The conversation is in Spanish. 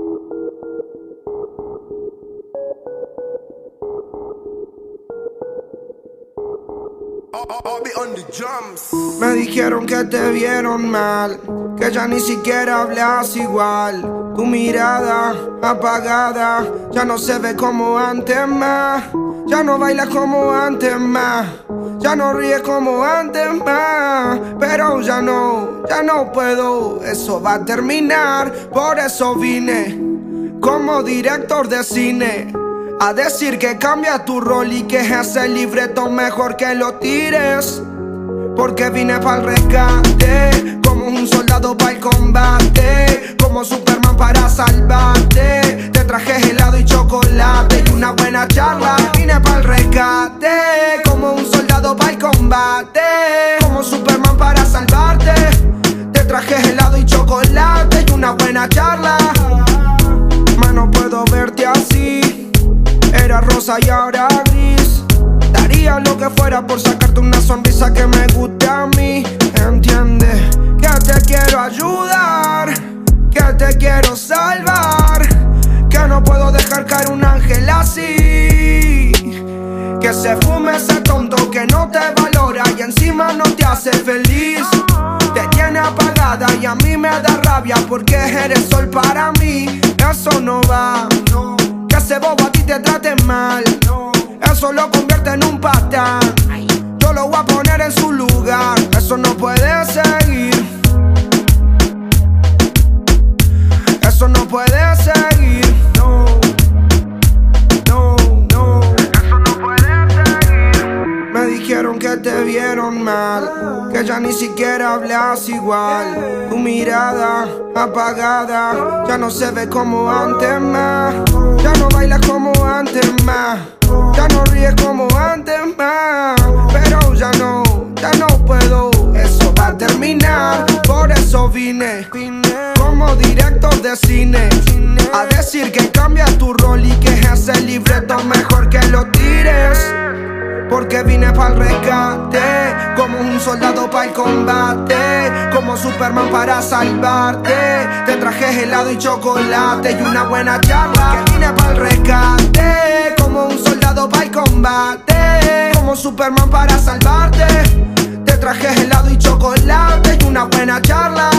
thank you Me dijeron que te vieron mal, que ya ni siquiera hablas igual. Tu mirada apagada ya no se ve como antes más. Ya no bailas como antes más. Ya no ríes como antes más. Pero ya no, ya no puedo. Eso va a terminar. Por eso vine como director de cine. A decir que cambia tu rol y que ese libreto mejor que lo tires. Porque vine para el rescate, como un soldado para el combate, como Superman para salvarte. Te traje helado y chocolate y una buena charla. Vine para el rescate, como un soldado para el combate, como Superman para salvarte. Te traje helado y chocolate y una buena charla. Y ahora gris. Daría lo que fuera por sacarte una sonrisa que me guste a mí. Entiende que te quiero ayudar, que te quiero salvar, que no puedo dejar caer un ángel así. Que se fume ese tonto que no te valora y encima no te hace feliz. Te tiene apagada y a mí me da rabia porque eres sol para mí. Eso no va. Que ese bobo a ti te trate mal. Eso lo convierte en un patán. Yo lo voy a poner en su lugar. Eso no puede seguir. Eso no puede seguir. Dijeron que te vieron mal. Que ya ni siquiera hablas igual. Tu mirada apagada. Ya no se ve como antes más. Ya no bailas como antes más. Ya no ríes como antes más. Pero ya no, ya no puedo. Eso va a terminar. Por eso vine. Como director de cine. Porque vine para el rescate, como un soldado para el combate, como Superman para salvarte. Te traje helado y chocolate y una buena charla. Que vine para el rescate, como un soldado para el combate, como Superman para salvarte. Te traje helado y chocolate y una buena charla.